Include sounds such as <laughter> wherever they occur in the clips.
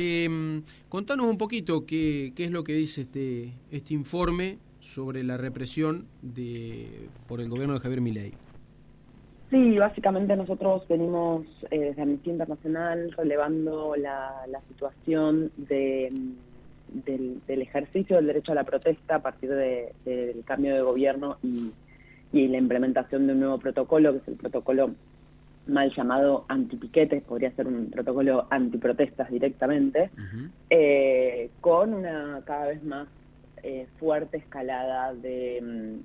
Eh, contanos un poquito qué, es lo que dice este, este informe sobre la represión de, por el gobierno de Javier Milei. Sí, básicamente nosotros venimos eh, desde Amnistía Internacional relevando la, situación de, del, del, ejercicio del derecho a la protesta a partir de, del cambio de gobierno y la implementación de un nuevo protocolo, que es el protocolo mal llamado antipiquetes, podría ser un protocolo antiprotestas directamente, uh -huh. eh, con una cada vez más eh, fuerte escalada de,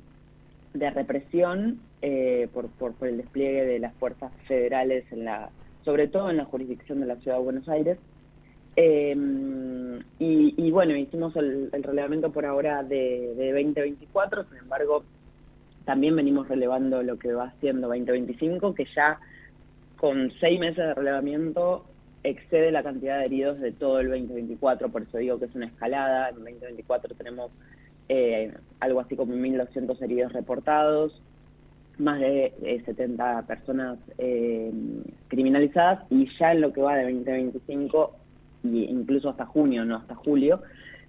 de represión eh, por, por, por, el despliegue de las fuerzas federales, en la, sobre todo en la jurisdicción de la Ciudad de Buenos Aires. Eh, y, y, bueno, hicimos el, el, relevamiento por ahora de, de 2024, sin embargo, también venimos relevando lo que va siendo 2025, que ya con seis meses de relevamiento excede la cantidad de heridos de todo el 2024, por eso digo que es una escalada. En 2024 tenemos eh, algo así como 1.200 heridos reportados, más de eh, 70 personas eh, criminalizadas y ya en lo que va de 2025 y incluso hasta junio, no hasta julio,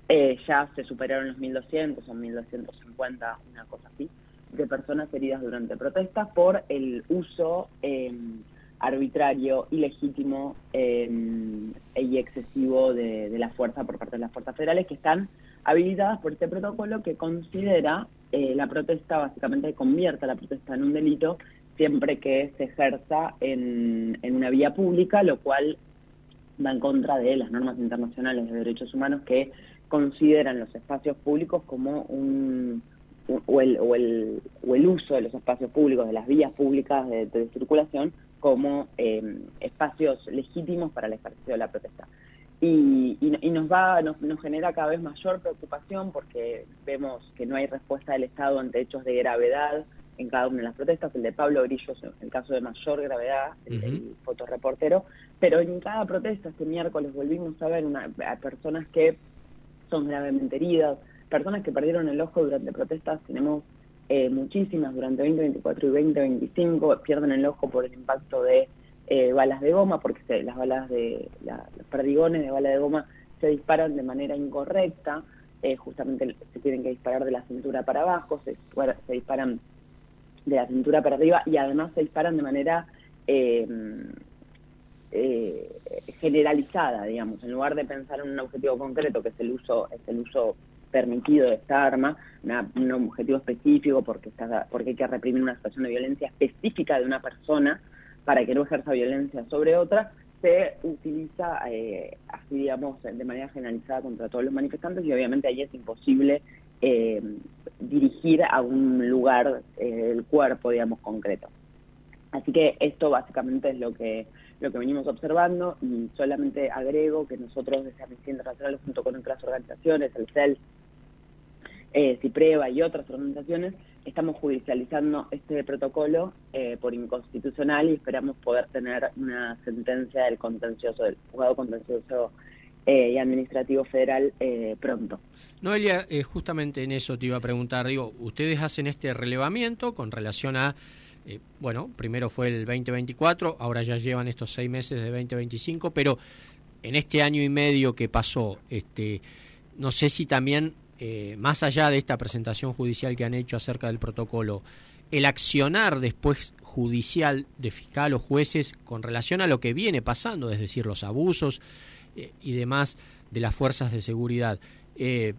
eh, ya se superaron los 1.200 o 1.250, una cosa así, de personas heridas durante protestas por el uso arbitrario, ilegítimo eh, y excesivo de, la fuerza por parte de las fuerzas federales que están habilitadas por este protocolo que considera eh, la protesta, básicamente convierte la protesta en un delito siempre que se ejerza en, una vía pública, lo cual va en contra de las normas internacionales de derechos humanos que consideran los espacios públicos como un o el, o, el, o el uso de los espacios públicos, de las vías públicas de circulación, como eh, espacios legítimos para el ejercicio de la protesta. Y, y, y, nos va nos, nos genera cada vez mayor preocupación porque vemos que no hay respuesta del Estado ante hechos de gravedad en cada una de las protestas. El de Pablo Grillo es el caso de mayor gravedad, el, uh -huh. el fotoreportero, pero en cada protesta este miércoles volvimos a ver una, a personas que son gravemente heridas, personas que perdieron el ojo durante protestas, tenemos eh, muchísimas durante 2024 y 2025, pierden el ojo por el impacto de eh, balas de goma, porque se, las balas de, la, los perdigones de bala de goma se disparan de manera incorrecta, eh, justamente se tienen que disparar de la cintura para abajo, se, se disparan de la cintura para arriba y además se disparan de manera eh, eh, generalizada, digamos, en lugar de pensar en un objetivo concreto que es el uso, es el uso permitido esta arma, un objetivo específico porque, está, porque hay que reprimir una situación de violencia específica de una persona para que no ejerza violencia sobre otra, se utiliza eh, así, digamos, de manera generalizada contra todos los manifestantes y obviamente ahí es imposible eh, dirigir a un lugar eh, el cuerpo, digamos, concreto. Así que esto básicamente es lo que lo que venimos observando y solamente agrego que nosotros desde Amnistía Internacional junto con otras organizaciones, el CEL, eh, CIPREVA y otras organizaciones, estamos judicializando este protocolo eh, por inconstitucional y esperamos poder tener una sentencia del contencioso, del juzgado contencioso eh, y administrativo federal eh, pronto. Noelia, eh, justamente en eso te iba a preguntar, digo, ustedes hacen este relevamiento con relación a, eh, bueno, primero fue el 2024, ahora ya llevan estos seis meses de 2025, pero en este año y medio que pasó, este, no sé si también eh, más allá de esta presentación judicial que han hecho acerca del protocolo, el accionar después judicial de fiscal o jueces con relación a lo que viene pasando, es decir, los abusos eh, y demás de las fuerzas de seguridad. Eh,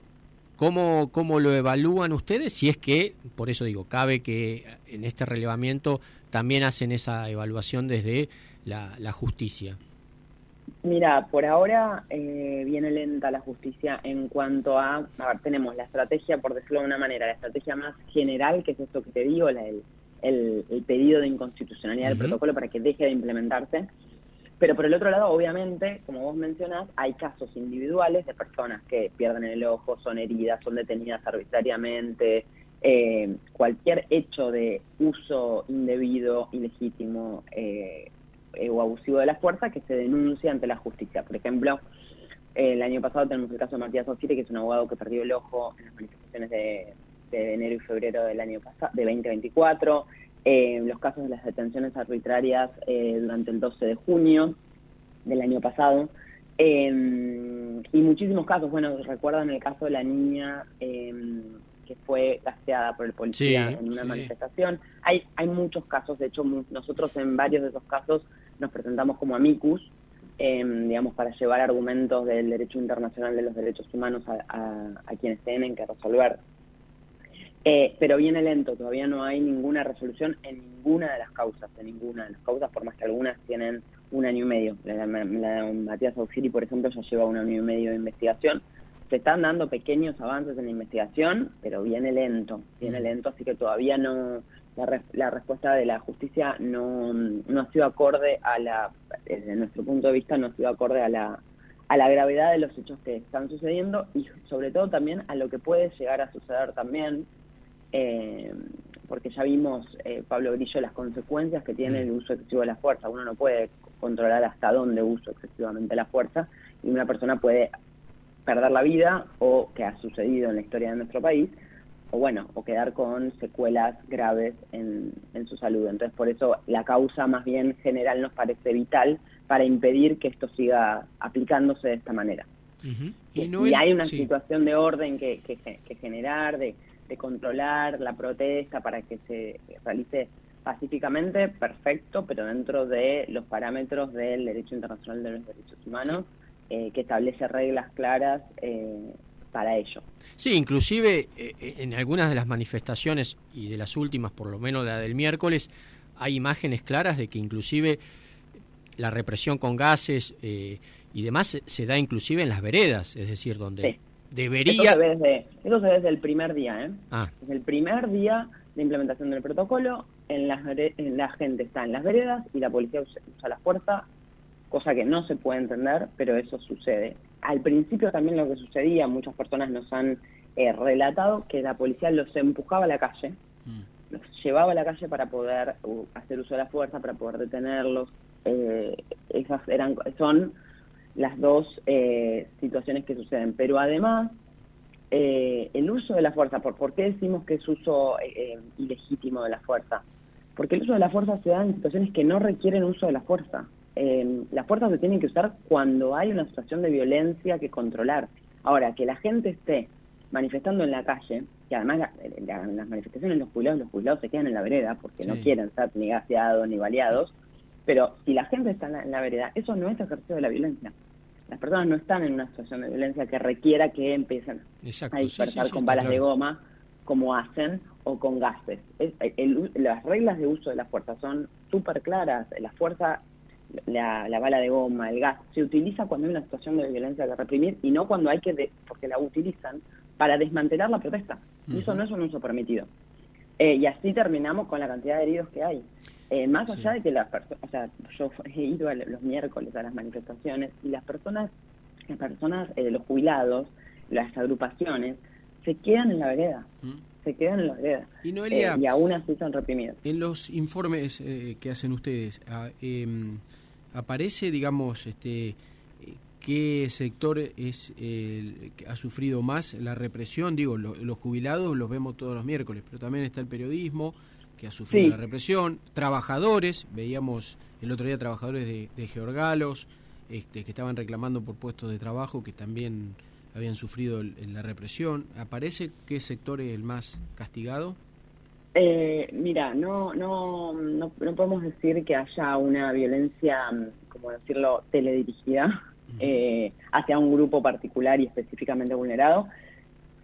¿cómo, ¿Cómo lo evalúan ustedes? Si es que, por eso digo, cabe que en este relevamiento también hacen esa evaluación desde la, la justicia. Mira, por ahora eh, viene lenta la justicia en cuanto a, a ver, tenemos la estrategia, por decirlo de una manera, la estrategia más general, que es esto que te digo, la, el, el, el, pedido de inconstitucionalidad uh -huh. del protocolo para que deje de implementarse. Pero por el otro lado, obviamente, como vos mencionás, hay casos individuales de personas que pierden el ojo, son heridas, son detenidas arbitrariamente, eh, cualquier hecho de uso indebido, ilegítimo, eh, eh, o abusivo de la fuerza que se denuncia ante la justicia. Por ejemplo, eh, el año pasado tenemos el caso de Matías Osire, que es un abogado que perdió el ojo en las manifestaciones de, de enero y febrero del año pasado, de 2024, eh, los casos de las detenciones arbitrarias eh, durante el 12 de junio del año pasado, Em, y muchísimos casos, bueno, recuerdan el caso de la niña em, que fue gaseada por el policía en una manifestación. Hay, hay muchos casos, de hecho nosotros en varios de esos casos nos presentamos como amicus, em, digamos, para llevar argumentos del derecho internacional de los derechos humanos a, quienes tienen que resolver. Eh, pero viene lento, todavía no hay ninguna resolución en ninguna de las causas, en ninguna de las causas, por más que algunas tienen un año y medio. La, de Matías Auxili, por ejemplo, ya lleva un año y medio de investigación. Se están dando pequeños avances en la investigación, pero viene lento, viene lento, así que todavía no, la, respuesta de la justicia no, no ha sido acorde a la, desde nuestro punto de vista, no ha sido acorde a la, a la gravedad de los hechos que están sucediendo y sobre todo también a lo que puede llegar a suceder también, eh, porque ya vimos, eh, Pablo Grillo, las consecuencias que tiene el uso excesivo de la fuerza. Uno no puede controlar hasta dónde uso excesivamente la fuerza y una persona puede perder la vida o que ha sucedido en la historia de nuestro país o bueno, o quedar con secuelas graves en, su salud. Entonces, por eso la causa más bien general nos parece vital para impedir que esto siga aplicándose de esta manera. y, hay una situación de orden que, que, generar, de, de, controlar la protesta para que se realice pacíficamente, perfecto, pero dentro de los parámetros del derecho internacional de los derechos humanos, eh, que establece reglas claras eh, para ello. Sí, inclusive eh, en algunas de las manifestaciones y de las últimas, por lo menos la del miércoles, hay imágenes claras de que inclusive la represión con gases eh, y demás se, da inclusive en las veredas, es decir, donde debería... Eso se, ve desde, eso se ve desde el primer día, ¿eh? Ah. Desde el primer día de implementación del protocolo, en las, en la gente está en las veredas y la policía usa la fuerza cosa que no se puede entender, pero eso sucede. Al principio también lo que sucedía, muchas personas nos han eh, relatado que la policía los empujaba a la calle, mm. los llevaba a la calle para poder uh, hacer uso de la fuerza, para poder detenerlos. Eh, esas eran, son las dos eh, situaciones que suceden. Pero además, el uso de la fuerza, ¿por, ¿por qué decimos que es uso ilegítimo de la fuerza? Porque el uso de la fuerza se da en situaciones que no requieren uso de la fuerza eh, las fuerzas se tienen que usar cuando hay una situación de violencia que controlar. Ahora, que la gente esté manifestando en la calle, y además en las manifestaciones los jubilados, los jubilados se quedan en la vereda porque no quieren ser ni gaseados ni baleados, pero si la gente está en la, vereda, eso no es ejercicio de la violencia. Las personas no están en una situación de violencia que requiera que empiecen a dispersar con balas de goma, como hacen, o con gases. las reglas de uso de la fuerza son súper claras. La fuerza la, bala de goma, el gas, se utiliza cuando hay una situación de violencia que reprimir y no cuando hay que, porque la utilizan para desmantelar la protesta. Y eso no es un uso permitido. Eh, y así terminamos con la cantidad de heridos que hay. Eh, más allá de que las personas, o sea, yo <laughs> he ido los miércoles a las manifestaciones y las personas, las personas, eh, los jubilados, las agrupaciones, se quedan en la vereda. Se quedan en la vereda. Y, y aún así son reprimidos. En los informes que hacen ustedes, ah, em, aparece, digamos, este, qué sector es el que ha sufrido más la represión. Digo, los jubilados los vemos todos los miércoles, pero también está el periodismo que ha sufrido la represión, trabajadores, veíamos el otro día trabajadores de, de Georgalos, este, que estaban reclamando por puestos de trabajo que también habían sufrido la represión. ¿Aparece qué sector es el más castigado? Eh, mira, no, no, no, podemos decir que haya una violencia, mm, como decirlo, teledirigida eh, hacia un grupo particular y específicamente vulnerado.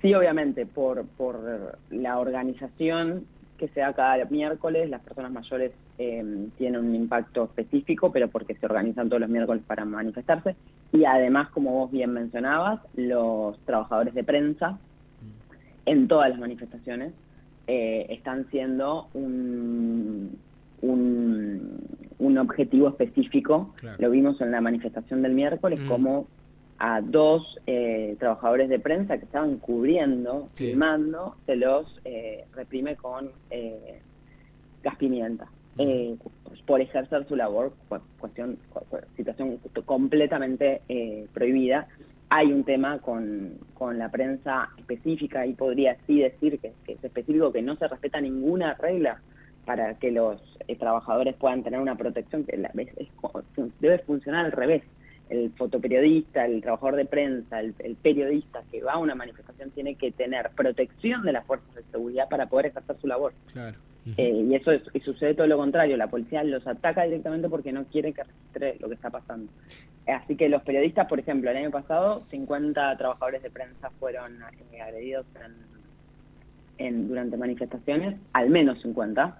Sí, obviamente, por, por la organización que se da cada miércoles, las personas mayores eh, tienen un impacto específico, pero porque se organizan todos los miércoles para manifestarse. Y además, como vos bien mencionabas, los trabajadores de prensa en todas las manifestaciones eh, están siendo un, un, objetivo específico. Lo vimos en la manifestación del miércoles mm. como a dos eh, trabajadores de prensa que estaban cubriendo, filmando, se los eh, reprime con gas pimienta. Mm. por ejercer su labor, cuestión, situación completamente prohibida hay un tema con, con la prensa específica y podría así decir que, es específico, que no se respeta ninguna regla para que los eh, trabajadores puedan tener una protección que la, es, debe funcionar al revés. El fotoperiodista, el trabajador de prensa, el, periodista que va a una manifestación tiene que tener protección de las fuerzas de seguridad para poder ejercer su labor. Claro. Eh, y eso es, y sucede todo lo contrario, la policía los ataca directamente porque no quiere que registre lo que está pasando. Así que los periodistas, por ejemplo, el año pasado 50 trabajadores de prensa fueron eh, agredidos en, durante manifestaciones, al menos 50. Mm.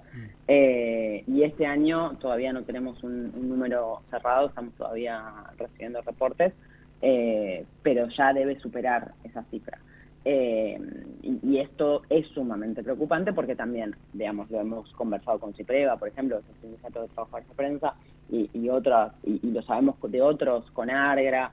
Eh, y este año todavía no tenemos un, número cerrado, estamos todavía recibiendo reportes, pero ya debe superar esa cifra. Eh, y, esto es sumamente preocupante porque también, digamos, lo hemos conversado con Cipreva, por ejemplo, el Sindicato de Trabajadores de Prensa, y, y otras, y, lo sabemos de otros, con ARGRA,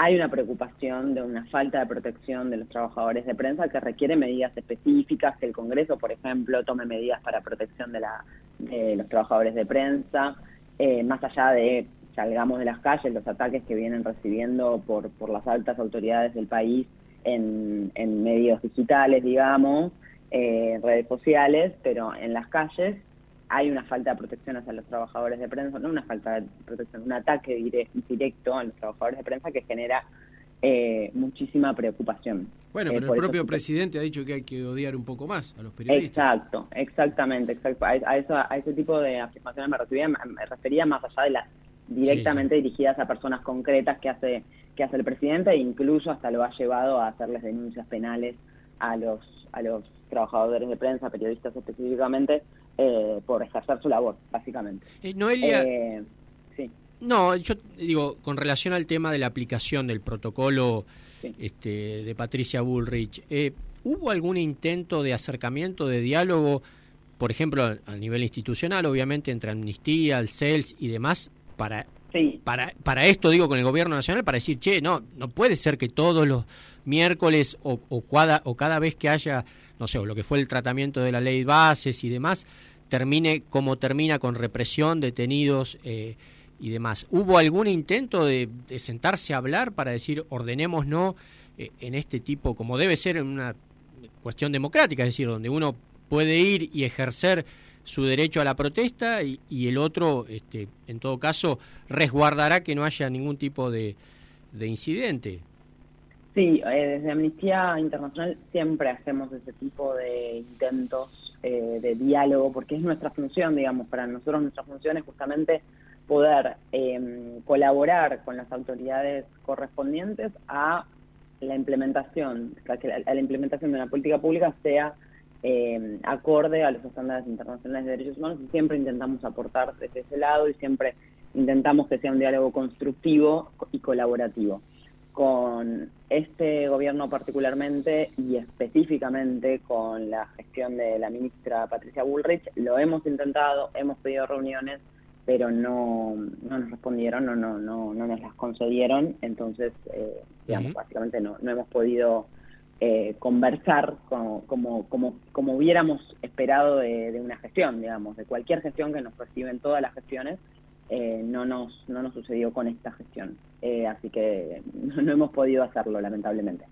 hay una preocupación de una falta de protección de los trabajadores de prensa que requiere medidas específicas, que el Congreso, por ejemplo, tome medidas para protección de, la, de los trabajadores de prensa, eh, más allá de salgamos de las calles, los ataques que vienen recibiendo por, por las altas autoridades del país en, medios digitales, digamos, eh, redes sociales, pero en las calles hay una falta de protección hacia los trabajadores de prensa, no una falta de protección, un ataque directo a los trabajadores de prensa que genera eh, muchísima preocupación. Bueno, pero eh, el propio presidente ha dicho que hay que odiar un poco más a los periodistas. Exacto, exactamente, exacto. A, eso, a ese tipo de afirmaciones me refería, me refería más allá de las directamente dirigidas a personas concretas que hace que hace el presidente e incluso hasta lo ha llevado a hacerles denuncias penales a los a los trabajadores de prensa, periodistas específicamente, eh, por ejercer su labor, básicamente. Eh, Noelia, eh, sí. No, yo digo, con relación al tema de la aplicación del protocolo este, de Patricia Bullrich, ¿hubo algún intento de acercamiento, de diálogo, por ejemplo, a nivel institucional, obviamente, entre Amnistía, el CELS y demás, para, para, para esto, digo, con el gobierno nacional, para decir, che, no, no puede ser que todos los miércoles o, o, cada, o cada vez que haya, no sé, lo que fue el tratamiento de la ley bases y demás, termine como termina con represión, detenidos eh, y demás. ¿Hubo algún intento de, sentarse a hablar para decir, ordenemos no eh, en este tipo, como debe ser en una cuestión democrática, es decir, donde uno puede ir y ejercer su derecho a la protesta y, el otro, este, en todo caso, resguardará que no haya ningún tipo de, incidente. Sí, eh, desde Amnistía Internacional siempre hacemos ese tipo de intentos eh, de diálogo, porque es nuestra función, digamos, para nosotros nuestra función es justamente poder em, colaborar con las autoridades correspondientes a la implementación, que a la implementación de una política pública sea eh, acorde a los estándares internacionales de derechos humanos y siempre intentamos aportar desde ese lado y siempre intentamos que sea un diálogo constructivo y colaborativo. Con este gobierno particularmente y específicamente con la gestión de la ministra Patricia Bullrich, lo hemos intentado, hemos pedido reuniones, pero no, no nos respondieron, no, no, no, no nos las concedieron, entonces, eh, digamos, básicamente no, no hemos podido eh, conversar como, como, como, como, hubiéramos esperado de, una gestión, digamos, de cualquier gestión que nos reciben todas las gestiones, eh, no, nos, no nos sucedió con esta gestión. Eh, así que <laughs> no, hemos podido hacerlo, lamentablemente.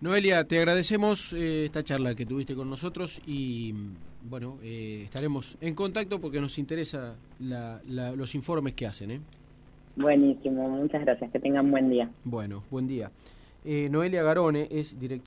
Noelia, te agradecemos esta charla que tuviste con nosotros y bueno, estaremos en contacto porque nos interesa los informes que hacen. Buenísimo, muchas gracias, que tengan buen día. Bueno, buen día. Eh, Noelia Garone es directora